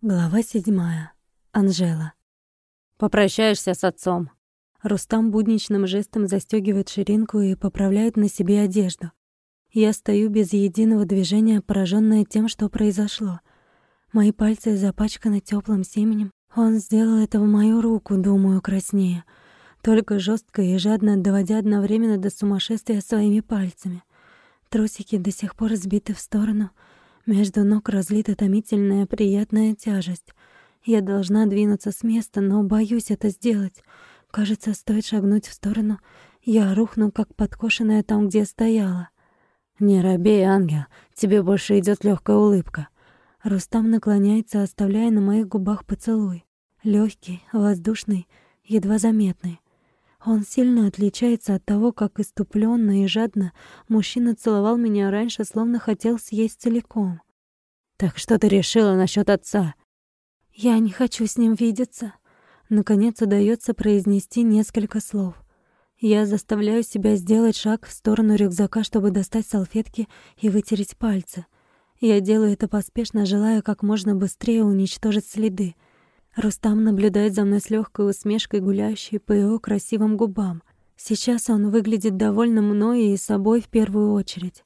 Глава седьмая. Анжела. Попрощаешься с отцом. Рустам будничным жестом застегивает ширинку и поправляет на себе одежду. Я стою без единого движения, пораженная тем, что произошло. Мои пальцы запачканы теплым семенем. Он сделал это в мою руку, думаю, краснее. Только жестко и жадно доводя одновременно до сумасшествия своими пальцами. Трусики до сих пор сбиты в сторону — между ног разлита томительная приятная тяжесть. Я должна двинуться с места, но боюсь это сделать. Кажется, стоит шагнуть в сторону, я рухну, как подкошенная там, где стояла. «Не робей, ангел, тебе больше идет легкая улыбка». Рустам наклоняется, оставляя на моих губах поцелуй. легкий, воздушный, едва заметный. Он сильно отличается от того, как иступленно и жадно мужчина целовал меня раньше, словно хотел съесть целиком. «Так что ты решила насчет отца?» «Я не хочу с ним видеться». Наконец удается произнести несколько слов. Я заставляю себя сделать шаг в сторону рюкзака, чтобы достать салфетки и вытереть пальцы. Я делаю это поспешно, желая как можно быстрее уничтожить следы — Рустам наблюдает за мной с легкой усмешкой, гуляющей по его красивым губам. Сейчас он выглядит довольно мной и собой в первую очередь.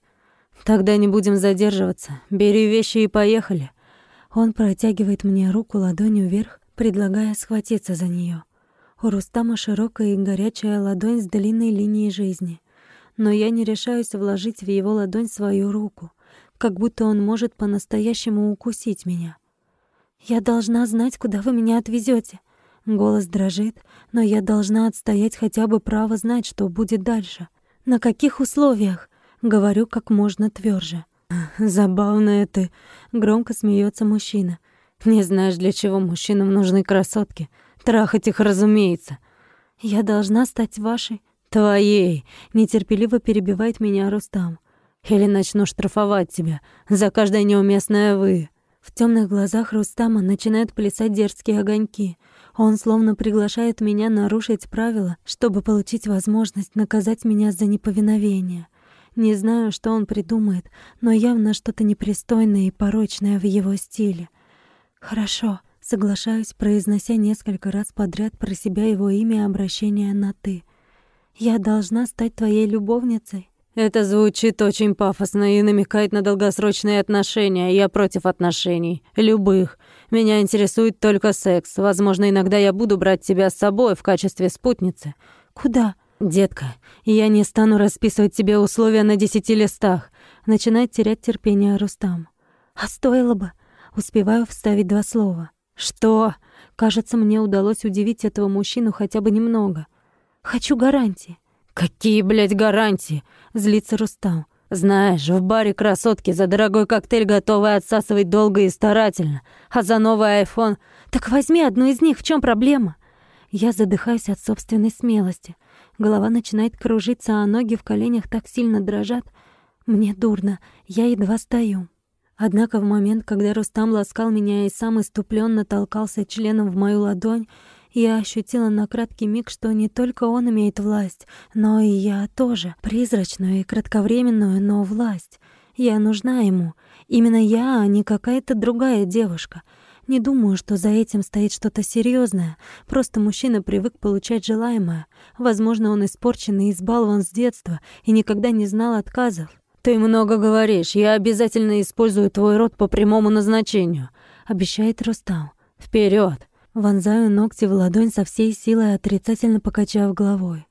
«Тогда не будем задерживаться. Бери вещи и поехали». Он протягивает мне руку ладонью вверх, предлагая схватиться за нее. У Рустама широкая и горячая ладонь с длинной линией жизни. Но я не решаюсь вложить в его ладонь свою руку, как будто он может по-настоящему укусить меня. «Я должна знать, куда вы меня отвезете. Голос дрожит, но я должна отстоять хотя бы право знать, что будет дальше. На каких условиях? Говорю как можно тверже. Забавная ты, громко смеется мужчина. Не знаешь, для чего мужчинам нужны красотки. Трахать их, разумеется. Я должна стать вашей, твоей, нетерпеливо перебивает меня Рустам. Или начну штрафовать тебя за каждое неуместное вы. В темных глазах Рустама начинают плясать дерзкие огоньки. Он словно приглашает меня нарушить правила, чтобы получить возможность наказать меня за неповиновение. Не знаю, что он придумает, но явно что-то непристойное и порочное в его стиле. «Хорошо», — соглашаюсь, произнося несколько раз подряд про себя его имя и обращение на «ты». «Я должна стать твоей любовницей?» Это звучит очень пафосно и намекает на долгосрочные отношения. Я против отношений. Любых. Меня интересует только секс. Возможно, иногда я буду брать тебя с собой в качестве спутницы. Куда? Детка, я не стану расписывать тебе условия на десяти листах. Начинает терять терпение Рустам. А стоило бы. Успеваю вставить два слова. Что? Кажется, мне удалось удивить этого мужчину хотя бы немного. Хочу гарантии. «Какие, блядь, гарантии?» — злится Рустам. «Знаешь, в баре красотки за дорогой коктейль готовы отсасывать долго и старательно, а за новый айфон...» «Так возьми одну из них, в чем проблема?» Я задыхаюсь от собственной смелости. Голова начинает кружиться, а ноги в коленях так сильно дрожат. Мне дурно, я едва стою. Однако в момент, когда Рустам ласкал меня и сам иступленно толкался членом в мою ладонь, я ощутила на краткий миг, что не только он имеет власть, но и я тоже. Призрачную и кратковременную, но власть. Я нужна ему. Именно я, а не какая-то другая девушка. Не думаю, что за этим стоит что-то серьезное. Просто мужчина привык получать желаемое. Возможно, он испорчен и избалован с детства и никогда не знал отказов. «Ты много говоришь. Я обязательно использую твой рот по прямому назначению», — обещает Рустам. «Вперед! Вонзаю ногти в ладонь со всей силой, отрицательно покачав головой.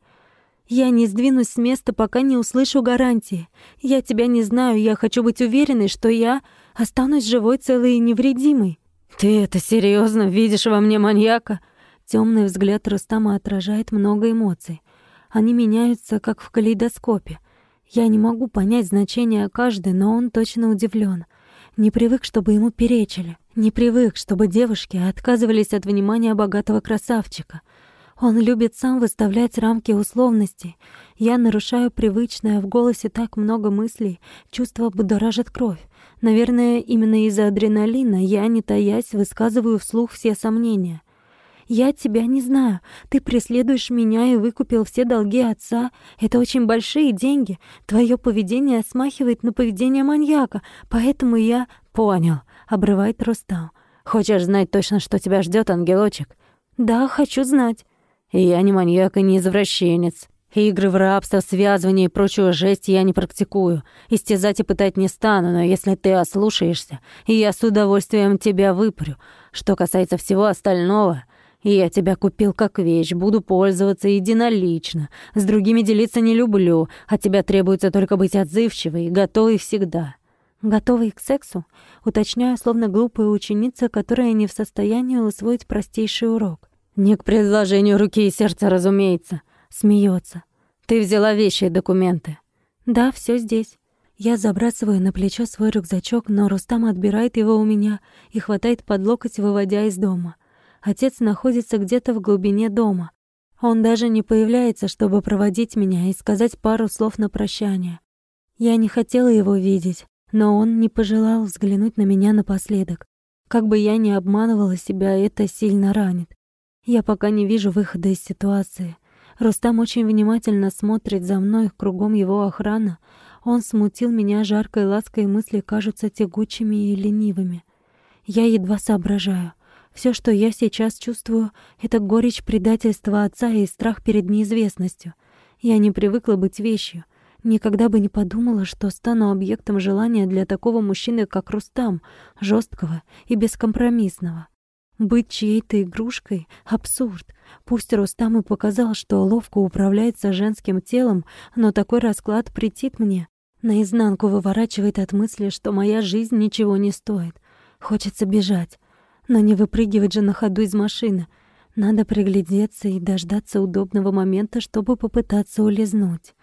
«Я не сдвинусь с места, пока не услышу гарантии. Я тебя не знаю, я хочу быть уверенной, что я останусь живой, целой и невредимой». «Ты это серьезно Видишь во мне маньяка?» Темный взгляд Рустама отражает много эмоций. Они меняются, как в калейдоскопе. Я не могу понять значение каждой, но он точно удивлен. Не привык, чтобы ему перечили. Не привык, чтобы девушки отказывались от внимания богатого красавчика. Он любит сам выставлять рамки условностей. Я нарушаю привычное, в голосе так много мыслей, чувство будоражит кровь. Наверное, именно из-за адреналина я, не таясь, высказываю вслух все сомнения. «Я тебя не знаю. Ты преследуешь меня и выкупил все долги отца. Это очень большие деньги. Твое поведение смахивает на поведение маньяка, поэтому я...» «Понял», — обрывает Рустам. Хочешь знать точно, что тебя ждет, ангелочек? Да, хочу знать. Я не маньяк и не извращенец. Игры в рабство, связывание и прочую жесть я не практикую. Истязать и пытать не стану, но если ты ослушаешься, я с удовольствием тебя выпрю. Что касается всего остального, я тебя купил как вещь, буду пользоваться единолично. С другими делиться не люблю, от тебя требуется только быть отзывчивой и готовой всегда. Готовый к сексу? Уточняю, словно глупая ученица, которая не в состоянии усвоить простейший урок. Не к предложению руки и сердца, разумеется. Смеется. Ты взяла вещи и документы. Да, все здесь. Я забрасываю на плечо свой рюкзачок, но Рустам отбирает его у меня и хватает под локоть, выводя из дома. Отец находится где-то в глубине дома. Он даже не появляется, чтобы проводить меня и сказать пару слов на прощание. Я не хотела его видеть, но он не пожелал взглянуть на меня напоследок. Как бы я ни обманывала себя, это сильно ранит. Я пока не вижу выхода из ситуации. Рустам очень внимательно смотрит за мной, кругом его охрана. Он смутил меня жаркой лаской, мысли кажутся тягучими и ленивыми. Я едва соображаю. Все, что я сейчас чувствую, это горечь предательства отца и страх перед неизвестностью. Я не привыкла быть вещью. Никогда бы не подумала, что стану объектом желания для такого мужчины, как Рустам, жесткого и бескомпромиссного. Быть чьей-то игрушкой — абсурд. Пусть Рустам и показал, что ловко управляется женским телом, но такой расклад претит мне. Наизнанку выворачивает от мысли, что моя жизнь ничего не стоит. Хочется бежать, но не выпрыгивать же на ходу из машины. Надо приглядеться и дождаться удобного момента, чтобы попытаться улизнуть.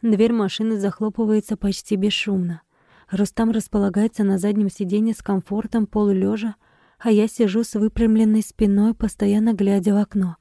Дверь машины захлопывается почти бесшумно. Рустам располагается на заднем сиденье с комфортом полулежа, а я сижу с выпрямленной спиной, постоянно глядя в окно.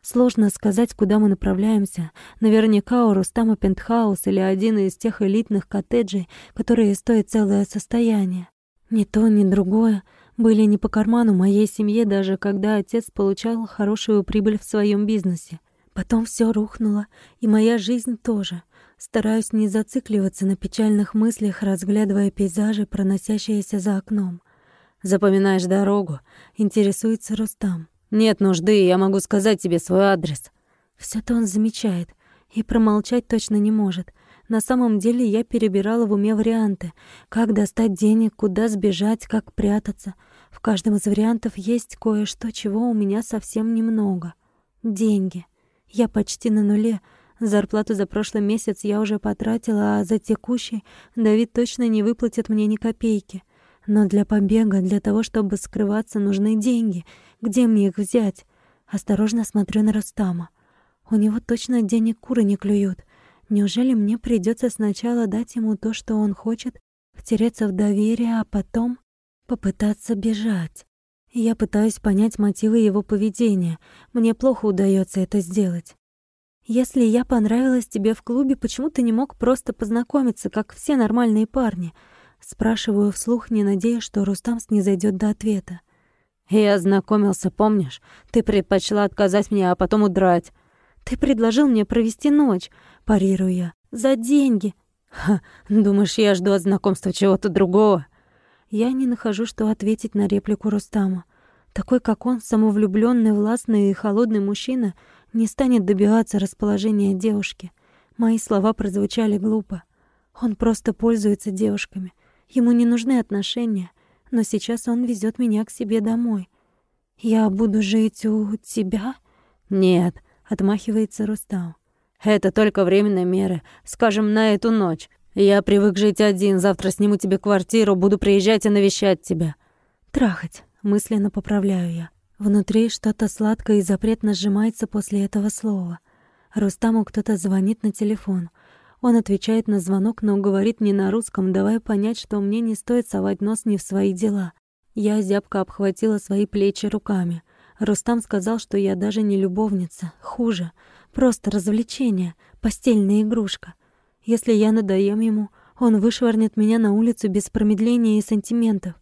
Сложно сказать, куда мы направляемся. Наверняка у Рустама пентхаус или один из тех элитных коттеджей, которые стоят целое состояние. Ни то, ни другое были не по карману моей семье, даже когда отец получал хорошую прибыль в своем бизнесе. Потом все рухнуло, и моя жизнь тоже. Стараюсь не зацикливаться на печальных мыслях, разглядывая пейзажи, проносящиеся за окном. Запоминаешь дорогу? Интересуется Рустам. Нет нужды, я могу сказать тебе свой адрес. все то он замечает и промолчать точно не может. На самом деле я перебирала в уме варианты. Как достать денег, куда сбежать, как прятаться. В каждом из вариантов есть кое-что, чего у меня совсем немного. Деньги. Я почти на нуле. Зарплату за прошлый месяц я уже потратила, а за текущий Давид точно не выплатит мне ни копейки. Но для побега, для того, чтобы скрываться, нужны деньги. Где мне их взять? Осторожно смотрю на Рустама. У него точно денег куры не клюют. Неужели мне придется сначала дать ему то, что он хочет, втереться в доверие, а потом попытаться бежать? Я пытаюсь понять мотивы его поведения. Мне плохо удается это сделать. Если я понравилась тебе в клубе, почему ты не мог просто познакомиться, как все нормальные парни? Спрашиваю вслух, не надеясь, что Рустам снизойдёт до ответа. «Я знакомился, помнишь? Ты предпочла отказать мне, а потом удрать». «Ты предложил мне провести ночь», — парирую я. «За деньги». «Ха, думаешь, я жду от знакомства чего-то другого?» Я не нахожу, что ответить на реплику Рустама. Такой, как он, самовлюблённый, властный и холодный мужчина, не станет добиваться расположения девушки. Мои слова прозвучали глупо. Он просто пользуется девушками. Ему не нужны отношения, но сейчас он везет меня к себе домой. Я буду жить у тебя? Нет, отмахивается Рустам. Это только временные меры, скажем, на эту ночь. Я привык жить один, завтра сниму тебе квартиру, буду приезжать и навещать тебя. Трахать, мысленно поправляю я. Внутри что-то сладкое и запретно сжимается после этого слова. Рустаму кто-то звонит на телефон. Он отвечает на звонок, но говорит не на русском, давая понять, что мне не стоит совать нос не в свои дела. Я зябко обхватила свои плечи руками. Рустам сказал, что я даже не любовница. Хуже. Просто развлечение. Постельная игрушка. Если я надоем ему, он вышвырнет меня на улицу без промедления и сантиментов.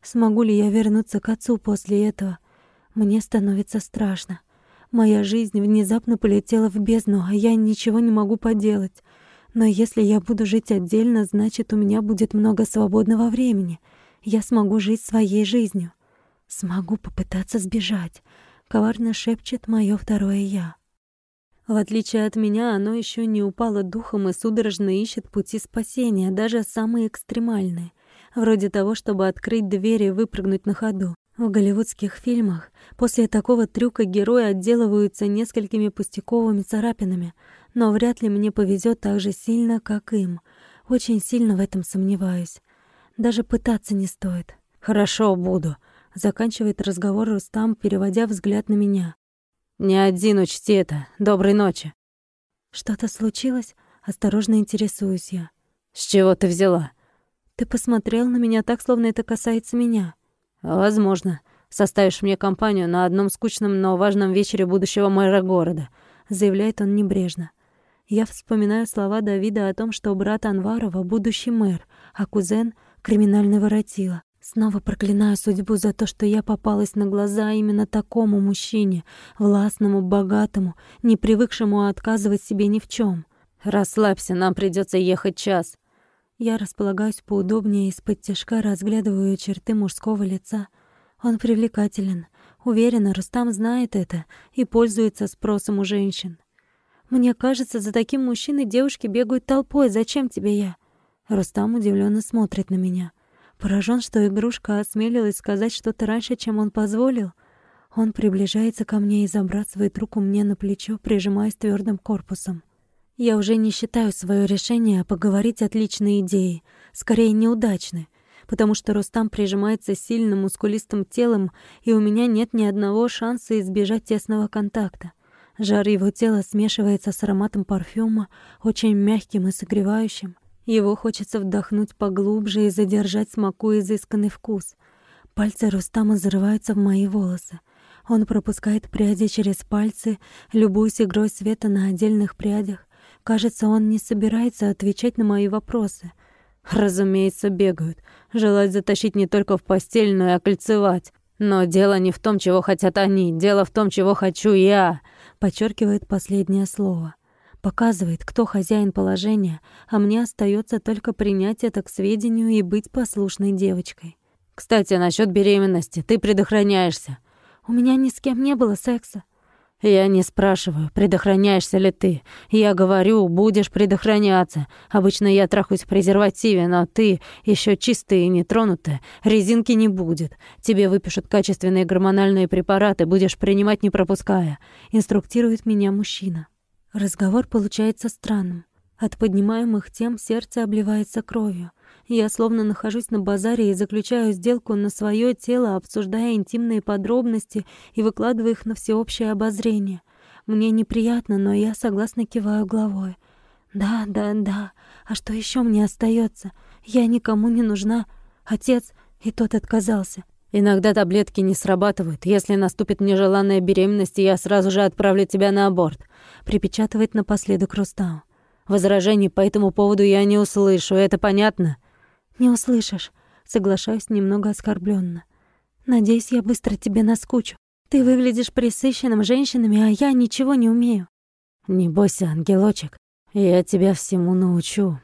Смогу ли я вернуться к отцу после этого? Мне становится страшно. Моя жизнь внезапно полетела в бездну, а я ничего не могу поделать. Но если я буду жить отдельно, значит, у меня будет много свободного времени. Я смогу жить своей жизнью. Смогу попытаться сбежать, коварно шепчет мое второе я. В отличие от меня, оно еще не упало духом и судорожно ищет пути спасения, даже самые экстремальные, вроде того, чтобы открыть дверь и выпрыгнуть на ходу. В голливудских фильмах после такого трюка герои отделываются несколькими пустяковыми царапинами, но вряд ли мне повезет так же сильно, как им. Очень сильно в этом сомневаюсь. Даже пытаться не стоит. «Хорошо, буду», — заканчивает разговор Рустам, переводя взгляд на меня. «Не один учти это. Доброй ночи». «Что-то случилось?» — осторожно интересуюсь я. «С чего ты взяла?» «Ты посмотрел на меня так, словно это касается меня». «Возможно. Составишь мне компанию на одном скучном, но важном вечере будущего мэра города», — заявляет он небрежно. Я вспоминаю слова Давида о том, что брат Анварова — будущий мэр, а кузен — криминальный воротила. Снова проклинаю судьбу за то, что я попалась на глаза именно такому мужчине, властному, богатому, не привыкшему отказывать себе ни в чем. «Расслабься, нам придется ехать час». Я располагаюсь поудобнее, из-под тяжка разглядываю черты мужского лица. Он привлекателен. Уверена, Рустам знает это и пользуется спросом у женщин. Мне кажется, за таким мужчиной девушки бегают толпой. Зачем тебе я? Рустам удивленно смотрит на меня. Поражен, что игрушка осмелилась сказать что-то раньше, чем он позволил. Он приближается ко мне и забрасывает руку мне на плечо, прижимаясь твердым корпусом. Я уже не считаю свое решение поговорить отличной идеей, скорее неудачной, потому что Рустам прижимается сильным мускулистым телом, и у меня нет ни одного шанса избежать тесного контакта. Жар его тела смешивается с ароматом парфюма, очень мягким и согревающим. Его хочется вдохнуть поглубже и задержать смаку изысканный вкус. Пальцы Рустама зарываются в мои волосы. Он пропускает пряди через пальцы, любуясь игрой света на отдельных прядях. Кажется, он не собирается отвечать на мои вопросы. Разумеется, бегают. Желают затащить не только в постель, но и окольцевать. Но дело не в том, чего хотят они, дело в том, чего хочу я подчеркивает последнее слово. Показывает, кто хозяин положения, а мне остается только принять это к сведению и быть послушной девочкой. Кстати, насчет беременности. Ты предохраняешься. У меня ни с кем не было секса. Я не спрашиваю, предохраняешься ли ты. Я говорю, будешь предохраняться. Обычно я трахаюсь в презервативе, но ты еще чистая и нетронутая. Резинки не будет. Тебе выпишут качественные гормональные препараты, будешь принимать не пропуская. Инструктирует меня мужчина. Разговор получается странным. От поднимаемых тем сердце обливается кровью. Я словно нахожусь на базаре и заключаю сделку на свое тело, обсуждая интимные подробности и выкладывая их на всеобщее обозрение. Мне неприятно, но я согласно киваю головой. Да, да, да. А что еще мне остается? Я никому не нужна. Отец и тот отказался. Иногда таблетки не срабатывают. Если наступит нежеланная беременность, я сразу же отправлю тебя на аборт. Припечатывает напоследок Рустам. Возражений по этому поводу я не услышу, это понятно? «Не услышишь», — соглашаюсь немного оскорбленно. «Надеюсь, я быстро тебе наскучу. Ты выглядишь присыщенным женщинами, а я ничего не умею». «Не бойся, ангелочек, я тебя всему научу».